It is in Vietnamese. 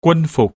quân phục.